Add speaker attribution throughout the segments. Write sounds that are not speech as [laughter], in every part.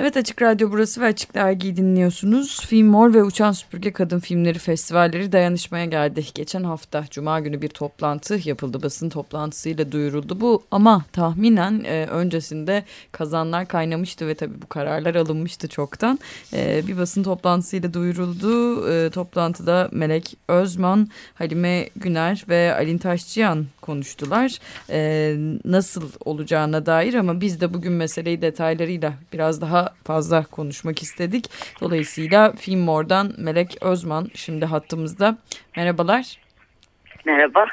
Speaker 1: Evet Açık Radyo burası ve Açık Dergi'yi dinliyorsunuz. Film Mor ve Uçan Süpürge Kadın Filmleri Festivalleri dayanışmaya geldi. Geçen hafta Cuma günü bir toplantı yapıldı. Basın toplantısıyla duyuruldu bu. Ama tahminen e, öncesinde kazanlar kaynamıştı ve tabii bu kararlar alınmıştı çoktan. E, bir basın toplantısıyla duyuruldu. E, toplantıda Melek Özman, Halime Güner ve Alin Taşçıyan konuştular. E, nasıl olacağına dair ama biz de bugün meseleyi detaylarıyla biraz daha fazla konuşmak istedik. Dolayısıyla Film Mor'dan Melek Özman şimdi hattımızda. Merhabalar.
Speaker 2: Merhaba.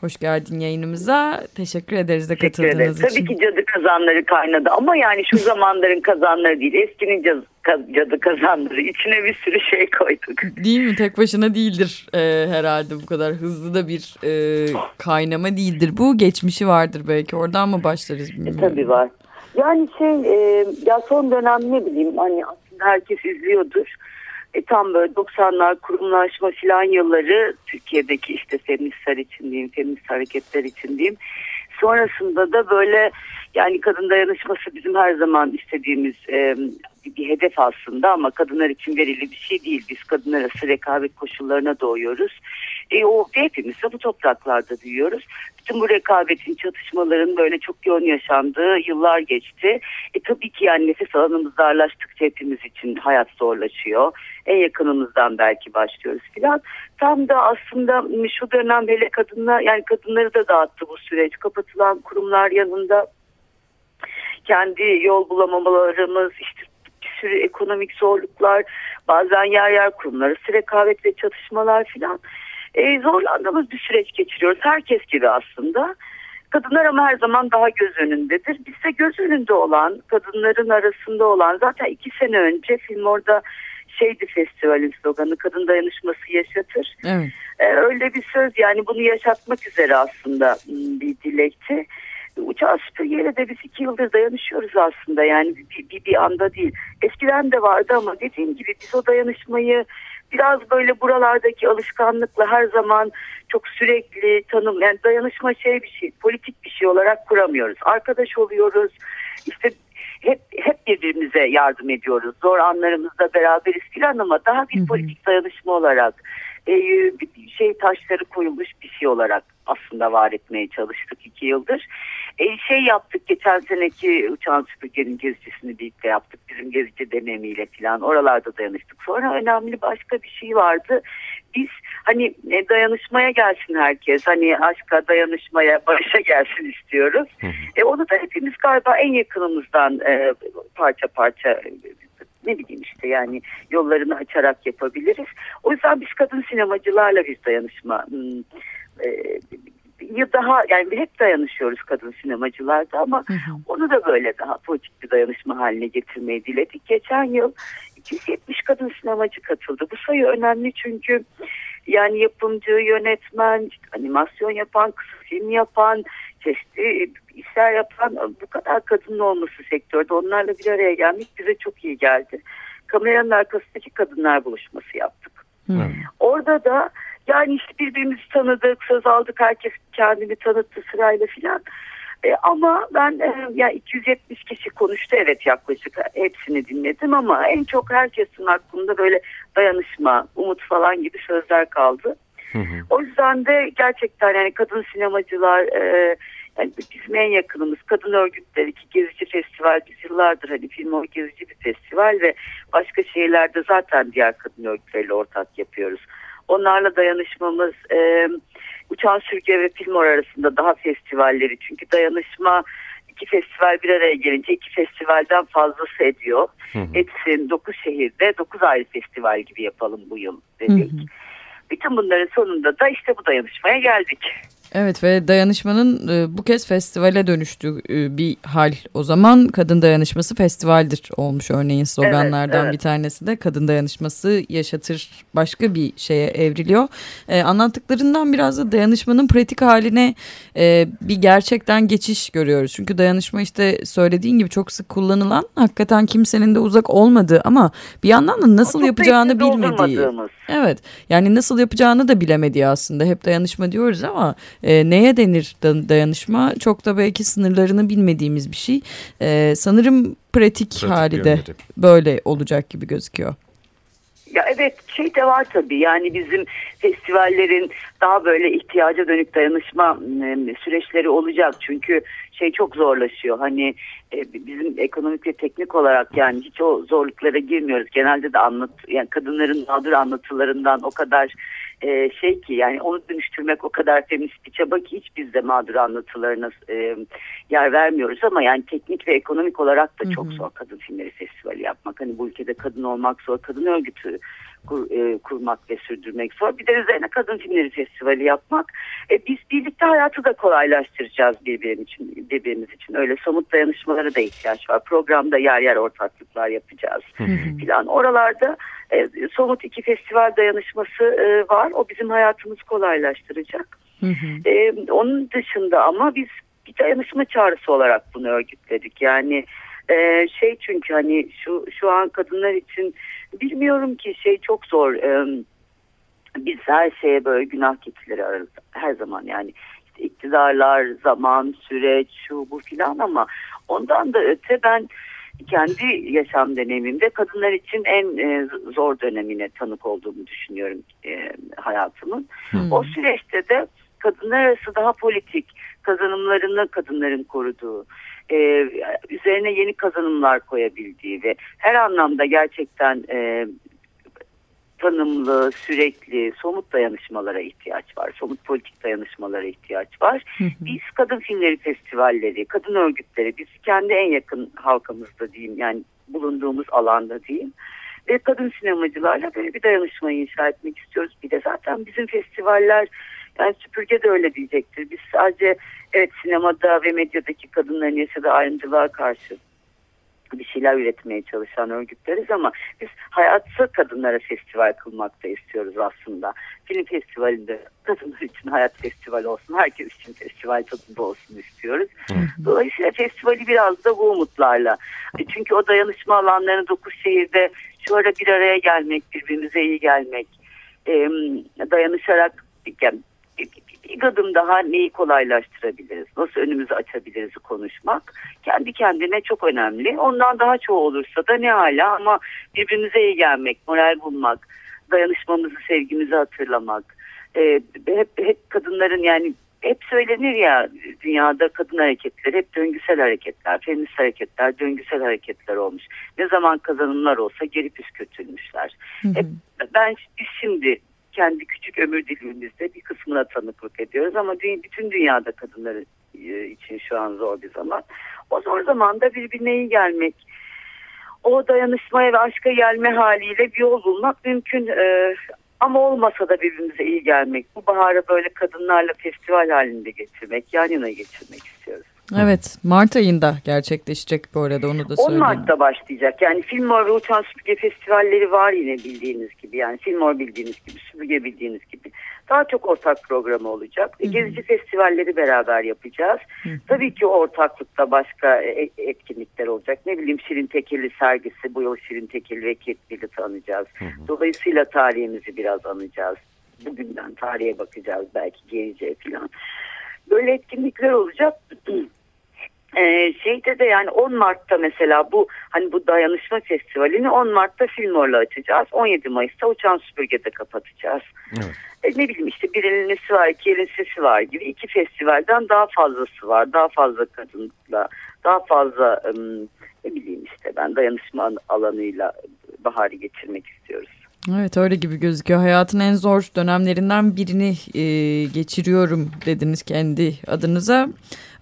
Speaker 1: Hoş geldin yayınımıza. Teşekkür ederiz de katıldığınız
Speaker 2: için. Tabii ki cadı kazanları kaynadı ama yani şu zamanların kazanları değil. Eskinin cadı, cadı kazanları. içine bir sürü şey koyduk.
Speaker 1: Değil mi? Tek başına değildir e, herhalde bu kadar hızlı da bir e, kaynama değildir. Bu geçmişi vardır belki. Oradan mı başlarız bilmiyorum.
Speaker 2: E, tabii var. Yani şey e, ya son dönem ne bileyim hani aslında herkes izliyordur. E, tam böyle 90'lar kurumlaşma filan yılları Türkiye'deki işte feministler için diyeyim, feminist hareketler için diyeyim. Sonrasında da böyle yani kadın dayanışması bizim her zaman istediğimiz e, bir hedef aslında ama kadınlar için verili bir şey değil. Biz kadınlar arası rekabet koşullarına doğuyoruz. E, o hepimiz de bu topraklarda duyuyoruz. Bütün bu rekabetin, çatışmaların böyle çok yoğun yaşandığı yıllar geçti. E, tabii ki yani nefes alanımız darlaştıkça hepimiz için hayat zorlaşıyor. En yakınımızdan belki başlıyoruz filan. Tam da aslında şu dönem hele kadınlar yani kadınları da dağıttı bu süreç. Kapatılan kurumlar yanında kendi yol bulamamalarımız, işte bir sürü ekonomik zorluklar, bazen yer yer kurumlar arası rekabet ve çatışmalar filan. E, zorlandığımız bir süreç geçiriyoruz. Herkes gibi aslında. Kadınlar ama her zaman daha göz önündedir. Biz de göz önünde olan, kadınların arasında olan zaten iki sene önce film orada şeydi festivalin sloganı kadın dayanışması yaşatır. Evet. Ee, öyle bir söz yani bunu yaşatmak üzere aslında bir dilekti. Uçağı süpürgeyle de biz iki yıldır dayanışıyoruz aslında yani bir, bir, bir anda değil. Eskiden de vardı ama dediğim gibi biz o dayanışmayı biraz böyle buralardaki alışkanlıkla her zaman çok sürekli tanım yani dayanışma şey bir şey politik bir şey olarak kuramıyoruz. Arkadaş oluyoruz işte hep hep birbirimize yardım ediyoruz. Zor anlarımızda beraberiz filan ama daha bir politik dayanışma olarak e, bir şey taşları koyulmuş bir şey olarak aslında var etmeye çalıştık iki yıldır. E, şey yaptık geçen seneki uçağın süpürgenin gezicisini birlikte yaptık. Bizim gezici denemiyle falan oralarda dayanıştık. Sonra önemli başka bir şey vardı. Biz hani e, dayanışmaya gelsin herkes. Hani aşka, dayanışmaya, barışa gelsin istiyoruz. E, onu da hepimiz galiba en yakınımızdan e, parça parça ne bileyim işte yani yollarını açarak yapabiliriz. O yüzden biz kadın sinemacılarla bir dayanışma e, daha yani hep dayanışıyoruz kadın sinemacılarda ama hı hı. onu da böyle daha politik bir dayanışma haline getirmeyi diledik. Geçen yıl 270 kadın sinemacı katıldı. Bu sayı önemli çünkü yani yapımcı, yönetmen, animasyon yapan, kısa film yapan, çeşitli işler yapan bu kadar kadının olması sektörde onlarla bir araya gelmek bize çok iyi geldi. Kameranın arkasındaki kadınlar buluşması yaptık. Hmm. Orada da yani işte birbirimizi tanıdık, söz aldık, herkes kendini tanıttı sırayla filan. E, ama ben e, yani 270 kişi konuştu evet yaklaşık hepsini dinledim ama en çok herkesin aklında böyle dayanışma, umut falan gibi sözler kaldı. Hı hı. O yüzden de gerçekten yani kadın sinemacılar e, yani bizim en yakınımız kadın örgütleri ki Gezici Festival biz yıllardır hani film o gezici bir festival ve başka şehirlerde zaten diğer kadın örgütleriyle ortak yapıyoruz. Onlarla dayanışmamız e, Uçan Sürge ve Filmor arasında daha festivalleri. Çünkü dayanışma iki festival bir araya gelince iki festivalden fazlası ediyor. Hı hı. Etsin dokuz şehirde dokuz ayrı festival gibi yapalım bu yıl dedik. Hı hı. Bütün bunların sonunda da işte bu dayanışmaya geldik.
Speaker 1: Evet ve dayanışmanın e, bu kez festivale dönüştüğü e, bir hal. O zaman kadın dayanışması festivaldir olmuş örneğin sloganlardan evet, evet. bir tanesi de kadın dayanışması yaşatır başka bir şeye evriliyor. Ee, anlattıklarından biraz da dayanışmanın pratik haline e, bir gerçekten geçiş görüyoruz. Çünkü dayanışma işte söylediğin gibi çok sık kullanılan hakikaten kimsenin de uzak olmadığı ama bir yandan da nasıl yapacağını bilmediği. Evet yani nasıl yapacağını da bilemediği aslında hep dayanışma diyoruz ama E, neye denir dayanışma? Çok da belki sınırlarını bilmediğimiz bir şey. E, sanırım pratik, pratik hali de böyle olacak gibi gözüküyor.
Speaker 2: Ya evet şey de var tabii yani bizim festivallerin daha böyle ihtiyaca dönük dayanışma süreçleri olacak. Çünkü şey çok zorlaşıyor. Hani e, bizim ekonomik ve teknik olarak yani hiç o zorluklara girmiyoruz. Genelde de anlat yani kadınların mağdur anlatılarından o kadar e, şey ki yani onu dönüştürmek o kadar feminist bir çaba ki hiç biz de mağdur anlatılarına e, yer vermiyoruz ama yani teknik ve ekonomik olarak da çok zor kadın filmleri festivali yapmak. Hani bu ülkede kadın olmak zor, kadın örgütü kur, e, kurmak ve sürdürmek zor. Bir de üzerine kadın filmleri festivali yapmak. E, biz birlikte hayatı da kolaylaştıracağız birbirimiz için, birbirimiz için. Öyle somut dayanışmalara da ihtiyaç var. Programda yer yer ortaklıklar yapacağız filan. Oralarda e, somut iki festival dayanışması e, var. O bizim hayatımızı kolaylaştıracak. E, onun dışında ama biz bir dayanışma çağrısı olarak bunu örgütledik. Yani e, şey çünkü hani şu şu an kadınlar için bilmiyorum ki şey çok zor. E, biz her şeye böyle günah keçileri ararız her zaman yani işte iktidarlar, zaman, süreç, şu bu filan ama ondan da öte ben kendi yaşam deneyimimde kadınlar için en e, zor dönemine tanık olduğumu düşünüyorum e, hayatımın. Hmm. O süreçte de kadınlar arası daha politik kazanımlarını kadınların koruduğu, e, üzerine yeni kazanımlar koyabildiği ve her anlamda gerçekten e, tanımlı, sürekli, somut dayanışmalara ihtiyaç var. Somut politik dayanışmalara ihtiyaç var. Biz kadın filmleri festivalleri, kadın örgütleri, biz kendi en yakın halkamızda diyeyim yani bulunduğumuz alanda diyeyim. Ve kadın sinemacılarla böyle bir dayanışmayı inşa etmek istiyoruz. Bir de zaten bizim festivaller yani süpürge de öyle diyecektir. Biz sadece evet sinemada ve medyadaki kadınların yaşadığı ayrımcılığa karşı bir şeyler üretmeye çalışan örgütleriz ama biz hayatı kadınlara festival kılmak da istiyoruz aslında. Film festivalinde kadınlar için hayat festivali olsun, herkes için festival tadında olsun istiyoruz. Dolayısıyla festivali biraz da bu umutlarla. E, çünkü o dayanışma alanlarını dokuz şehirde ara bir araya gelmek, birbirimize iyi gelmek, dayanışarak yani bir adım daha neyi kolaylaştırabiliriz, nasıl önümüzü açabiliriz konuşmak kendi kendine çok önemli. Ondan daha çoğu olursa da ne hala ama birbirimize iyi gelmek, moral bulmak, dayanışmamızı, sevgimizi hatırlamak. Ee, hep, hep kadınların yani hep söylenir ya dünyada kadın hareketleri hep döngüsel hareketler, feminist hareketler, döngüsel hareketler olmuş. Ne zaman kazanımlar olsa geri püskürtülmüşler. Hep, ben biz şimdi kendi küçük ömür dilimimizde bir kısmına tanıklık ediyoruz ama bütün dünyada kadınlar e, için şu an zor bir zaman. O zor zamanda birbirine iyi gelmek, o dayanışmaya ve aşka gelme haliyle bir yol bulmak mümkün. Ee, ama olmasa da birbirimize iyi gelmek, bu baharı böyle kadınlarla festival halinde geçirmek, yan yana geçirmek istiyoruz.
Speaker 1: Evet Mart ayında gerçekleşecek bu arada onu da söyleyeyim.
Speaker 2: 10 Mart'ta başlayacak. Yani Filmor ve Uçan Süpürge Festivalleri var yine bildiğiniz gibi. Yani Filmor bildiğiniz gibi, Süpürge bildiğiniz gibi. Daha çok ortak programı olacak. Hı -hı. Gezici festivalleri beraber yapacağız. Hı -hı. Tabii ki ortaklıkta başka e, etkinlikler olacak. Ne bileyim Şirin Tekirli sergisi, bu yıl Şirin Tekirli ve Ketbil'i tanıyacağız. Hı -hı. Dolayısıyla tarihimizi biraz anacağız. Bugünden tarihe bakacağız belki geleceğe falan. Böyle etkinlikler olacak. [clears throat] Ee, şeyde de yani 10 Mart'ta mesela bu hani bu dayanışma festivalini 10 Mart'ta Filmor'la açacağız. 17 Mayıs'ta Uçan Süpürge'de kapatacağız. Evet. E, ne bileyim işte bir elin nesi var, iki elin sesi var gibi iki festivalden daha fazlası var. Daha fazla kadınla, daha fazla ne bileyim işte ben dayanışma alanıyla baharı geçirmek istiyoruz.
Speaker 1: Evet öyle gibi gözüküyor. Hayatın en zor dönemlerinden birini e, geçiriyorum dediniz kendi adınıza.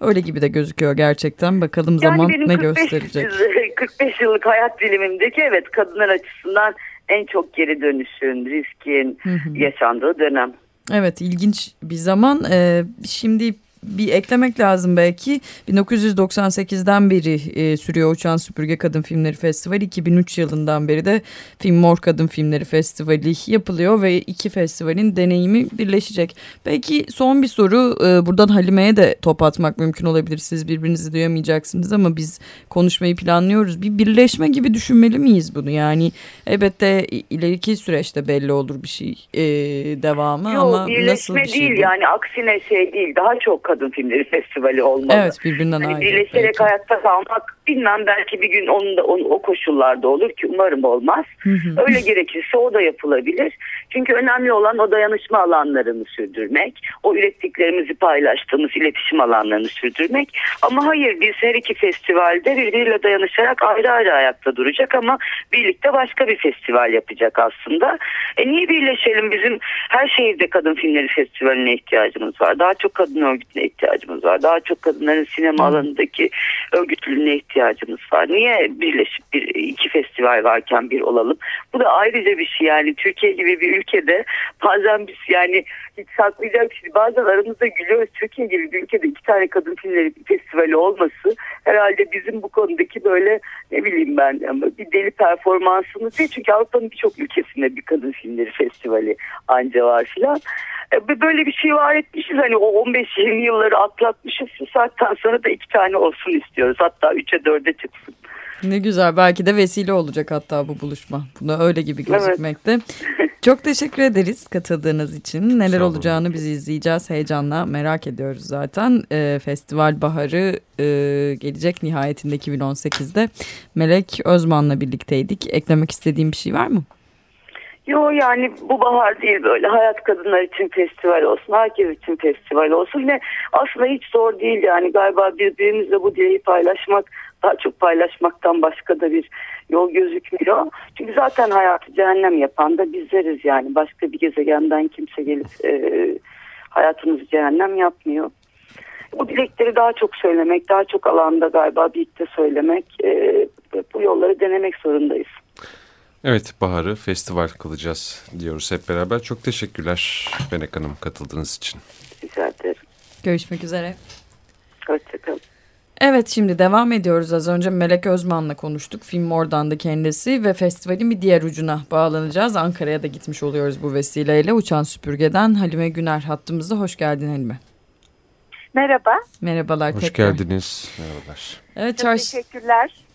Speaker 1: Öyle gibi de gözüküyor gerçekten. Bakalım yani zaman ne 45, gösterecek.
Speaker 2: 45 [laughs] yıllık hayat dilimimdeki evet kadınlar açısından en çok geri dönüşün, riskin yaşandığı dönem.
Speaker 1: Evet ilginç bir zaman. Ee, şimdi bir eklemek lazım belki. 1998'den beri e, sürüyor Uçan Süpürge Kadın Filmleri Festivali. 2003 yılından beri de Film Mor Kadın Filmleri Festivali yapılıyor ve iki festivalin deneyimi birleşecek. Belki son bir soru e, buradan Halime'ye de top atmak mümkün olabilir. Siz birbirinizi duyamayacaksınız ama biz konuşmayı planlıyoruz. Bir birleşme gibi düşünmeli miyiz bunu? Yani elbette ileriki süreçte belli olur bir şey e, devamı
Speaker 2: Yok,
Speaker 1: ama
Speaker 2: nasıl
Speaker 1: bir şey
Speaker 2: değil
Speaker 1: bu?
Speaker 2: yani aksine şey değil daha çok kadın filmleri festivali olmalı.
Speaker 1: Evet birbirinden
Speaker 2: hani
Speaker 1: ayrı.
Speaker 2: Birleşerek
Speaker 1: belki.
Speaker 2: hayatta kalmak bilmem belki bir gün onun da onun, o koşullarda olur ki umarım olmaz.
Speaker 1: Hı hı.
Speaker 2: Öyle gerekirse o da yapılabilir. Çünkü önemli olan o dayanışma alanlarını sürdürmek. O ürettiklerimizi paylaştığımız iletişim alanlarını sürdürmek. Ama hayır biz her iki festivalde birbiriyle dayanışarak ayrı ayrı ayakta duracak ama birlikte başka bir festival yapacak aslında. E niye birleşelim? Bizim her şehirde kadın filmleri festivaline ihtiyacımız var. Daha çok kadın örgütüne ihtiyacımız var. Daha çok kadınların sinema alanındaki örgütlülüğüne ihtiyacımız var. Niye birleşip bir iki festival varken bir olalım? Bu da ayrıca bir şey yani Türkiye gibi bir ülkede bazen biz yani hiç saklayacak şey bazen aramızda gülüyoruz. Türkiye gibi bir ülkede iki tane kadın filmleri festivali olması herhalde bizim bu konudaki böyle ne bileyim ben bir deli performansımız değil. Çünkü Avrupa'nın birçok ülkesinde bir kadın filmleri festivali anca var filan. E, Böyle bir şey var etmişiz hani o 15-20 yılları atlatmışız. Bu saatten sonra da iki tane olsun istiyoruz. Hatta 3'e 4'e çıksın.
Speaker 1: Ne güzel belki de vesile olacak hatta bu buluşma. Buna öyle gibi gözükmekte. [laughs] Çok teşekkür ederiz katıldığınız için. Neler olacağını biz izleyeceğiz. Heyecanla merak ediyoruz zaten. Ee, festival baharı e, gelecek nihayetinde 2018'de. Melek Özman'la birlikteydik. Eklemek istediğim bir şey var mı?
Speaker 2: Yo yani bu bahar değil böyle hayat kadınlar için festival olsun herkes için festival olsun ve aslında hiç zor değil yani galiba birbirimizle bu dileği paylaşmak daha çok paylaşmaktan başka da bir yol gözükmüyor. Çünkü zaten hayatı cehennem yapan da bizleriz yani başka bir gezegenden kimse gelip e, hayatımızı cehennem yapmıyor. Bu dilekleri daha çok söylemek, daha çok alanda galiba birlikte söylemek, e, bu yolları denemek zorundayız.
Speaker 3: Evet Bahar'ı festival kılacağız diyoruz hep beraber. Çok teşekkürler Benek Hanım katıldığınız için.
Speaker 2: Rica ederim.
Speaker 1: Görüşmek üzere.
Speaker 2: Hoşçakalın.
Speaker 1: Evet şimdi devam ediyoruz. Az önce Melek Özman'la konuştuk. Film oradan da kendisi ve festivalin bir diğer ucuna bağlanacağız. Ankara'ya da gitmiş oluyoruz bu vesileyle. Uçan Süpürge'den Halime Güner hattımızda. Hoş geldin Halime.
Speaker 4: Merhaba.
Speaker 1: Merhabalar
Speaker 3: Hoş
Speaker 1: tekrar.
Speaker 3: geldiniz. Merhabalar.
Speaker 1: Evet,
Speaker 4: Çok
Speaker 1: çarş...
Speaker 4: teşekkürler.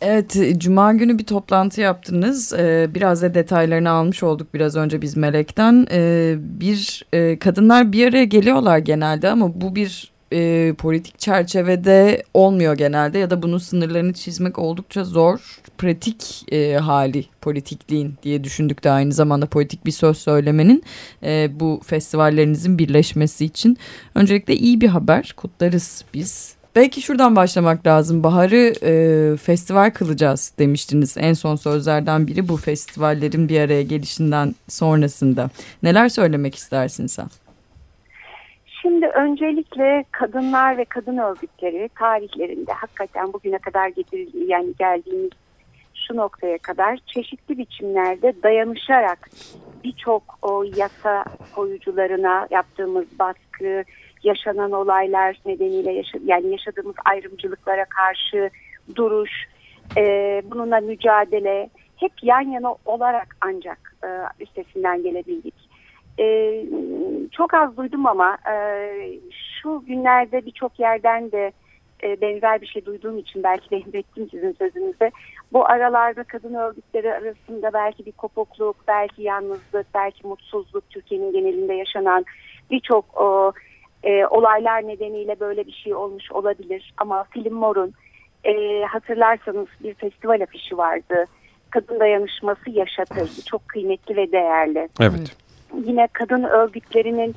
Speaker 1: Evet Cuma günü bir toplantı yaptınız. Ee, biraz da detaylarını almış olduk biraz önce biz Melek'ten. Ee, bir e, kadınlar bir araya geliyorlar genelde ama bu bir e, politik çerçevede olmuyor genelde ya da bunun sınırlarını çizmek oldukça zor. Pratik e, hali politikliğin diye düşündük de aynı zamanda politik bir söz söylemenin e, bu festivallerinizin birleşmesi için. Öncelikle iyi bir haber kutlarız biz. Belki şuradan başlamak lazım. Baharı e, festival kılacağız demiştiniz. En son sözlerden biri bu festivallerin bir araya gelişinden sonrasında. Neler söylemek istersin sen?
Speaker 4: Şimdi öncelikle kadınlar ve kadın örgütleri tarihlerinde hakikaten bugüne kadar getirildiği yani geldiğimiz şu noktaya kadar çeşitli biçimlerde dayanışarak birçok o yasa koyucularına yaptığımız baskı, yaşanan olaylar nedeniyle yaşa, yani yaşadığımız ayrımcılıklara karşı duruş, e, bununla mücadele hep yan yana olarak ancak e, üstesinden gelebildik. E, çok az duydum ama e, şu günlerde birçok yerden de e, benzer bir şey duyduğum için belki de sizin sözünüzde. Bu aralarda kadın örgütleri arasında belki bir kopukluk, belki yalnızlık, belki mutsuzluk Türkiye'nin genelinde yaşanan birçok o, e, olaylar nedeniyle böyle bir şey olmuş olabilir. Ama Film Mor'un e, hatırlarsanız bir festival afişi vardı. Kadın dayanışması yaşatır. Çok kıymetli ve değerli
Speaker 3: Evet.
Speaker 4: yine kadın örgütlerinin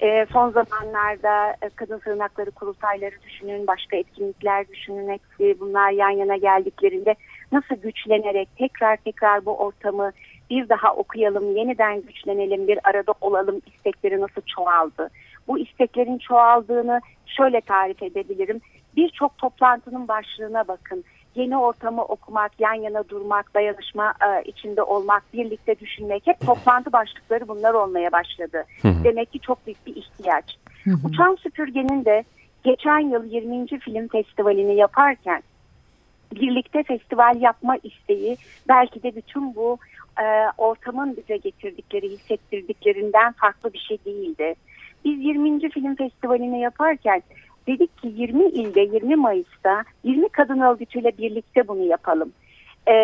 Speaker 4: e, son zamanlarda e, kadın sığınakları kurultayları düşünün, başka etkinlikler düşünün hepsi bunlar yan yana geldiklerinde nasıl güçlenerek tekrar tekrar bu ortamı bir daha okuyalım, yeniden güçlenelim, bir arada olalım istekleri nasıl çoğaldı. Bu isteklerin çoğaldığını şöyle tarif edebilirim. Birçok toplantının başlığına bakın. Yeni ortamı okumak, yan yana durmak, dayanışma e, içinde olmak, birlikte düşünmek hep toplantı başlıkları bunlar olmaya başladı. Demek ki çok büyük bir ihtiyaç. Uçan Süpürge'nin de geçen yıl 20. film festivalini yaparken birlikte festival yapma isteği belki de bütün bu e, ortamın bize getirdikleri, hissettirdiklerinden farklı bir şey değildi. Biz 20. film festivalini yaparken dedik ki 20 ilde 20 Mayıs'ta 20 kadın örgütüyle birlikte bunu yapalım. Ee,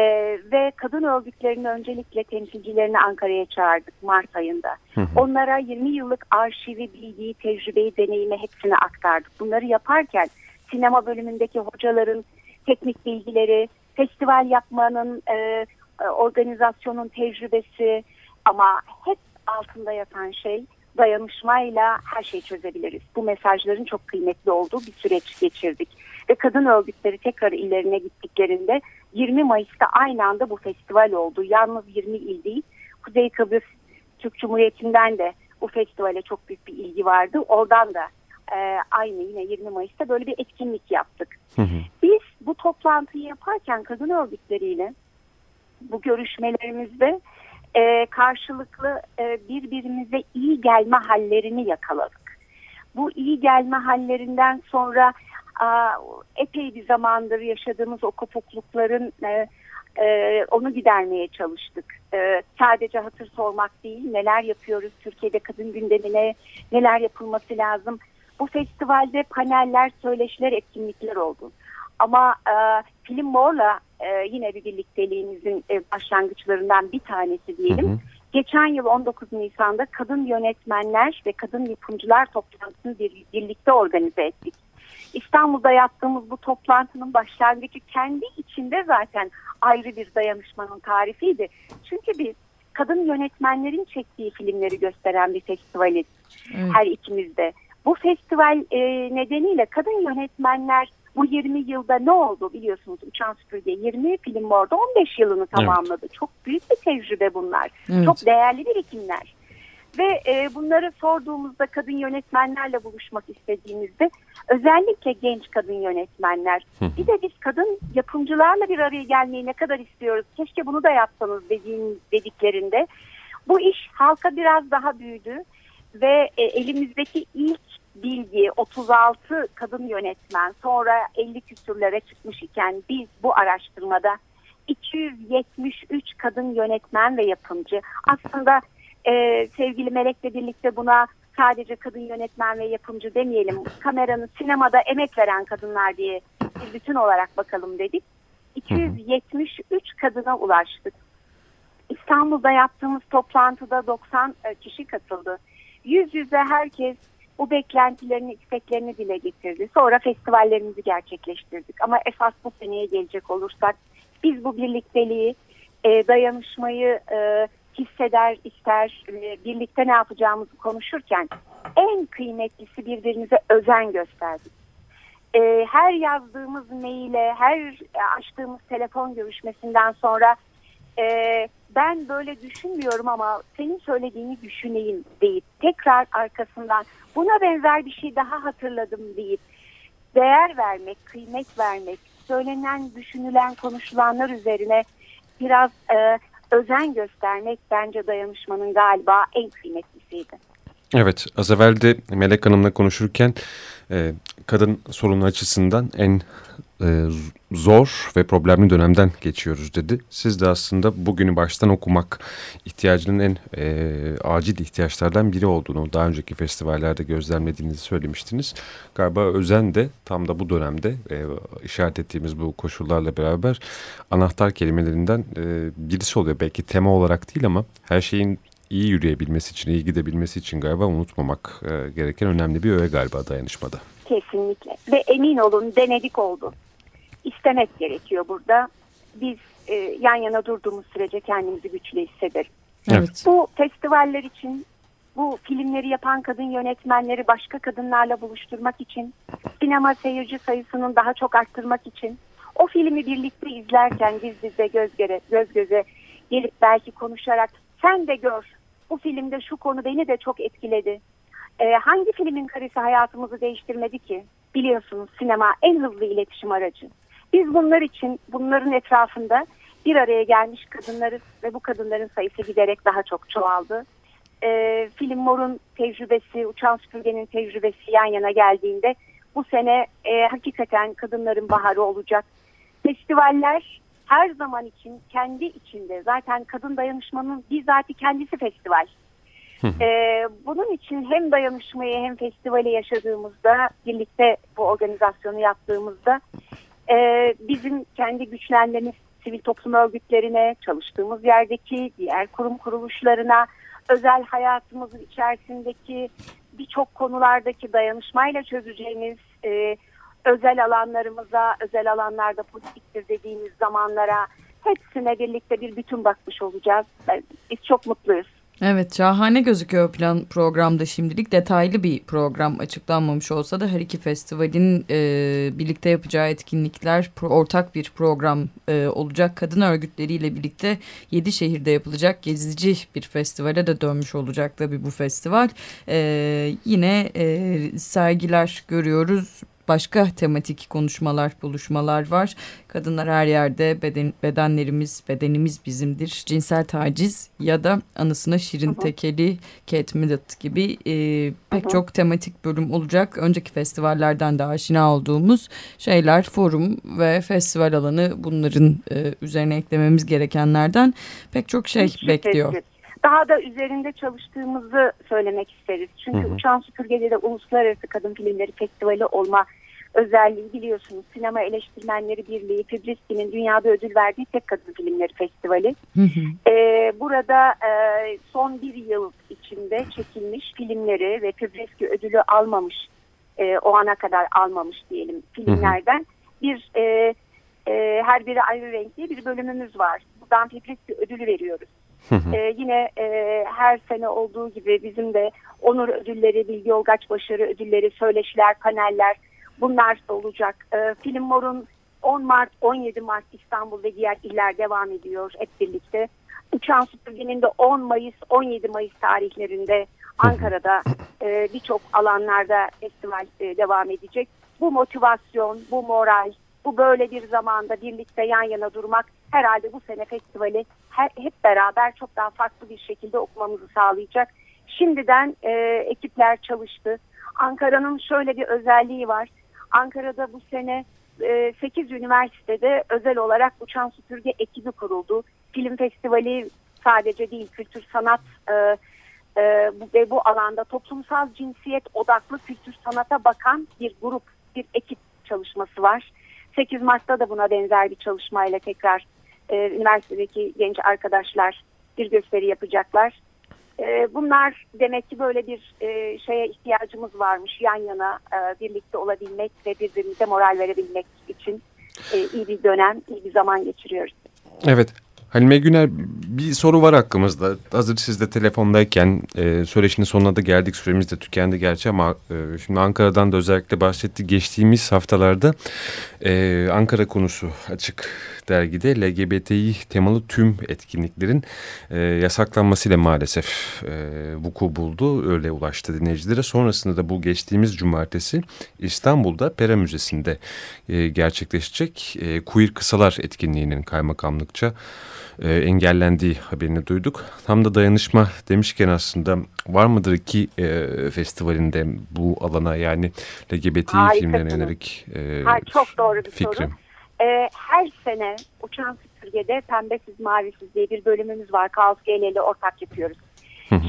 Speaker 4: ve kadın örgütlerinin öncelikle temsilcilerini Ankara'ya çağırdık Mart ayında. Hı hı. Onlara 20 yıllık arşivi, bilgiyi, tecrübeyi, deneyimi hepsini aktardık. Bunları yaparken sinema bölümündeki hocaların teknik bilgileri, festival yapmanın, e, e organizasyonun tecrübesi ama hep altında yatan şey dayanışmayla her şeyi çözebiliriz. Bu mesajların çok kıymetli olduğu bir süreç geçirdik. Ve kadın örgütleri tekrar illerine gittiklerinde 20 Mayıs'ta aynı anda bu festival oldu. Yalnız 20 il değil, Kuzey Kıbrıs Türk Cumhuriyeti'nden de bu festivale çok büyük bir ilgi vardı. Oradan da e, aynı yine 20 Mayıs'ta böyle bir etkinlik yaptık. Hı hı. Biz bu toplantıyı yaparken kadın örgütleriyle bu görüşmelerimizde e, karşılıklı e, birbirimize iyi gelme hallerini yakaladık. Bu iyi gelme hallerinden sonra a, epey bir zamandır yaşadığımız o kopuklukların e, e, onu gidermeye çalıştık. E, sadece hatır sormak değil, neler yapıyoruz Türkiye'de kadın gündemine, neler yapılması lazım. Bu festivalde paneller, söyleşiler, etkinlikler oldu. Ama e, Film Mor'la e, yine bir birlikteliğimizin e, başlangıçlarından bir tanesi diyelim. Hı hı. Geçen yıl 19 Nisan'da kadın yönetmenler ve kadın yapımcılar toplantısını bir, birlikte organize ettik. İstanbul'da yaptığımız bu toplantının başlangıcı kendi içinde zaten ayrı bir dayanışmanın tarifiydi. Çünkü biz kadın yönetmenlerin çektiği filmleri gösteren bir festivaliz evet. her ikimizde. Bu festival e, nedeniyle kadın yönetmenler bu 20 yılda ne oldu biliyorsunuz Uçan Süpürge 20 film orada 15 yılını tamamladı. Evet. Çok büyük bir tecrübe bunlar. Evet. Çok değerli birikimler. Ve e, bunları sorduğumuzda kadın yönetmenlerle buluşmak istediğimizde özellikle genç kadın yönetmenler bir de biz kadın yapımcılarla bir araya gelmeyi ne kadar istiyoruz keşke bunu da yapsanız dediğin, dediklerinde bu iş halka biraz daha büyüdü ve e, elimizdeki ilk bilgi 36 kadın yönetmen sonra 50 küsürlere çıkmış iken biz bu araştırmada 273 kadın yönetmen ve yapımcı aslında e, sevgili Melek'le birlikte buna sadece kadın yönetmen ve yapımcı demeyelim kameranın sinemada emek veren kadınlar diye bir bütün olarak bakalım dedik 273 kadına ulaştık. İstanbul'da yaptığımız toplantıda 90 e, kişi katıldı. Yüz yüze herkes bu beklentilerini, isteklerini dile getirdi. Sonra festivallerimizi gerçekleştirdik. Ama esas bu seneye gelecek olursak biz bu birlikteliği, e, dayanışmayı e, hisseder, ister, e, birlikte ne yapacağımızı konuşurken en kıymetlisi birbirimize özen gösterdik. E, her yazdığımız maile, her açtığımız telefon görüşmesinden sonra e, ben böyle düşünmüyorum ama senin söylediğini düşüneyim deyip tekrar arkasından buna benzer bir şey daha hatırladım deyip değer vermek, kıymet vermek, söylenen, düşünülen, konuşulanlar üzerine biraz e, özen göstermek bence dayanışmanın galiba en kıymetlisiydi.
Speaker 3: Evet, az evvel de Melek Hanım'la konuşurken e, kadın sorunu açısından en e, zor ve problemli dönemden geçiyoruz dedi. Siz de aslında bugünü baştan okumak ihtiyacının en e, acil ihtiyaçlardan biri olduğunu daha önceki festivallerde gözlemlediğinizi söylemiştiniz. Galiba Özen de tam da bu dönemde e, işaret ettiğimiz bu koşullarla beraber anahtar kelimelerinden e, birisi oluyor. Belki tema olarak değil ama her şeyin iyi yürüyebilmesi için, iyi gidebilmesi için galiba unutmamak e, gereken önemli bir öğe galiba dayanışmada.
Speaker 4: Kesinlikle ve emin olun denedik oldu. İstemek gerekiyor burada. Biz e, yan yana durduğumuz sürece kendimizi güçlü hissederiz. Evet. Bu festivaller için, bu filmleri yapan kadın yönetmenleri başka kadınlarla buluşturmak için, sinema seyirci sayısının daha çok arttırmak için, o filmi birlikte izlerken biz bize göz, göre, göz göze gelip belki konuşarak sen de gör bu filmde şu konu beni de çok etkiledi. Ee, hangi filmin karesi hayatımızı değiştirmedi ki? Biliyorsunuz sinema en hızlı iletişim aracı. Biz bunlar için bunların etrafında bir araya gelmiş kadınlarız ve bu kadınların sayısı giderek daha çok çoğaldı. e, Film Mor'un tecrübesi, Uçan Süpürge'nin tecrübesi yan yana geldiğinde bu sene e, hakikaten kadınların baharı olacak. Festivaller her zaman için kendi içinde zaten kadın dayanışmanın bizzati kendisi festival. ee, bunun için hem dayanışmayı hem festivali yaşadığımızda birlikte bu organizasyonu yaptığımızda e, bizim kendi güçlendiğimiz sivil toplum örgütlerine, çalıştığımız yerdeki diğer kurum kuruluşlarına, özel hayatımızın içerisindeki birçok konulardaki dayanışmayla çözeceğimiz e, özel alanlarımıza, özel alanlarda politiktir dediğimiz zamanlara hepsine birlikte bir bütün bakmış olacağız. Biz çok mutluyuz.
Speaker 1: Evet şahane gözüküyor plan programda şimdilik. Detaylı bir program açıklanmamış olsa da her iki festivalin e, birlikte yapacağı etkinlikler pro, ortak bir program e, olacak. Kadın örgütleriyle birlikte yedi şehirde yapılacak gezici bir festivale de dönmüş olacak tabii bu festival. E, yine e, sergiler görüyoruz başka tematik konuşmalar, buluşmalar var. Kadınlar her yerde beden, bedenlerimiz, bedenimiz bizimdir. Cinsel taciz ya da anısına Şirin Aha. Tekeli, Kate Middlet gibi e, pek çok tematik bölüm olacak. Önceki festivallerden de aşina olduğumuz şeyler, forum ve festival alanı bunların e, üzerine eklememiz gerekenlerden pek çok şey Hiç bekliyor.
Speaker 4: Daha da üzerinde çalıştığımızı söylemek isteriz. Çünkü hı hı. Uçan Süpürge'de de Uluslararası Kadın Filmleri Festivali olma özelliği biliyorsunuz. Sinema Eleştirmenleri Birliği Fibriski'nin dünyada ödül verdiği tek kadın filmleri festivali. Ee, burada e, son bir yıl içinde çekilmiş filmleri ve Fibriski ödülü almamış, e, o ana kadar almamış diyelim filmlerden bir e, e, her biri ayrı renkli bir bölümümüz var. Buradan Fibriski ödülü veriyoruz. Ee, yine e, her sene olduğu gibi bizim de onur ödülleri, Bilgi Yolgaç Başarı ödülleri, söyleşiler, paneller, bunlar olacak. E, Film Mor'un 10 Mart, 17 Mart İstanbul ve diğer iller devam ediyor hep birlikte. Uçan Süpürge'nin de 10 Mayıs, 17 Mayıs tarihlerinde Ankara'da e, birçok alanlarda festival e, devam edecek. Bu motivasyon, bu moral, bu böyle bir zamanda birlikte yan yana durmak herhalde bu sene festivali her, hep beraber çok daha farklı bir şekilde okumamızı sağlayacak. Şimdiden e, ekipler çalıştı. Ankara'nın şöyle bir özelliği var. Ankara'da bu sene e, 8 üniversitede özel olarak Uçan Süpürge ekibi kuruldu. Film festivali sadece değil kültür sanat e, e, ve bu alanda toplumsal cinsiyet odaklı kültür sanata bakan bir grup, bir ekip çalışması var. 8 Mart'ta da buna benzer bir çalışmayla tekrar e, üniversitedeki genç arkadaşlar bir gösteri yapacaklar. Ee, bunlar demek ki böyle bir e, şeye ihtiyacımız varmış yan yana e, birlikte olabilmek ve birbirimize moral verebilmek için e, iyi bir dönem, iyi bir zaman geçiriyoruz.
Speaker 3: Evet. Halime Güner bir soru var hakkımızda. Hazır siz de telefondayken e, söyleşinin sonuna da geldik. Süremiz de tükendi gerçi ama e, şimdi Ankara'dan da özellikle bahsetti. Geçtiğimiz haftalarda e, Ankara konusu açık dergide LGBTİ temalı tüm etkinliklerin e, yasaklanmasıyla maalesef e, vuku buldu. Öyle ulaştı dinleyicilere. Sonrasında da bu geçtiğimiz cumartesi İstanbul'da Pera Müzesi'nde e, gerçekleşecek e, Queer Kısalar etkinliğinin kaymakamlıkça e, engellendiği haberini duyduk. Tam da dayanışma demişken aslında var mıdır ki e, festivalinde bu alana yani LGBT filmlerine yönelik
Speaker 4: e, çok doğru bir fikrim. soru. E, her sene Uçan Süpürge'de Pembesiz Mavisiz diye bir bölümümüz var. Kaos GL ortak yapıyoruz.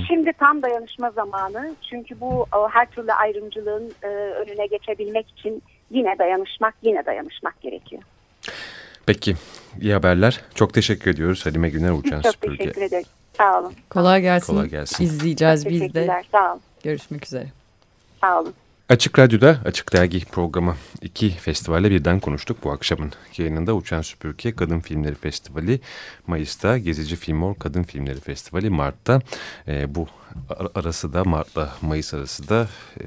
Speaker 4: Şimdi tam dayanışma zamanı. Çünkü bu her türlü ayrımcılığın e, önüne geçebilmek için yine dayanışmak, yine dayanışmak gerekiyor.
Speaker 3: Peki iyi haberler. Çok teşekkür ediyoruz Halime Güner Uçan
Speaker 4: Çok Süpürge. teşekkür ederim. Sağ olun.
Speaker 1: Kolay gelsin. Kolay gelsin. İzleyeceğiz biz de.
Speaker 4: Sağ olun.
Speaker 1: Görüşmek üzere.
Speaker 4: Sağ olun.
Speaker 3: Açık Radyo'da Açık Dergi programı iki festivalle birden konuştuk bu akşamın yayınında. Uçan Süpürge Kadın Filmleri Festivali Mayıs'ta, Gezici Filmor Kadın Filmleri Festivali Mart'ta. E, bu arası da Mart'la Mayıs arası da e,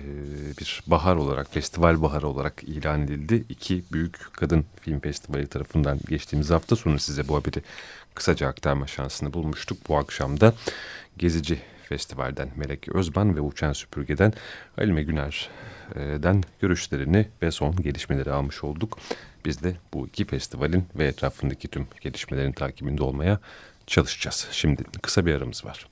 Speaker 3: bir bahar olarak, festival baharı olarak ilan edildi. İki büyük kadın film festivali tarafından geçtiğimiz hafta sonu size bu haberi kısaca aktarma şansını bulmuştuk. Bu akşam da Gezici Festival'den Melek Özban ve Uçan Süpürge'den Halime Güner'den görüşlerini ve son gelişmeleri almış olduk. Biz de bu iki festivalin ve etrafındaki tüm gelişmelerin takibinde olmaya çalışacağız. Şimdi kısa bir aramız var.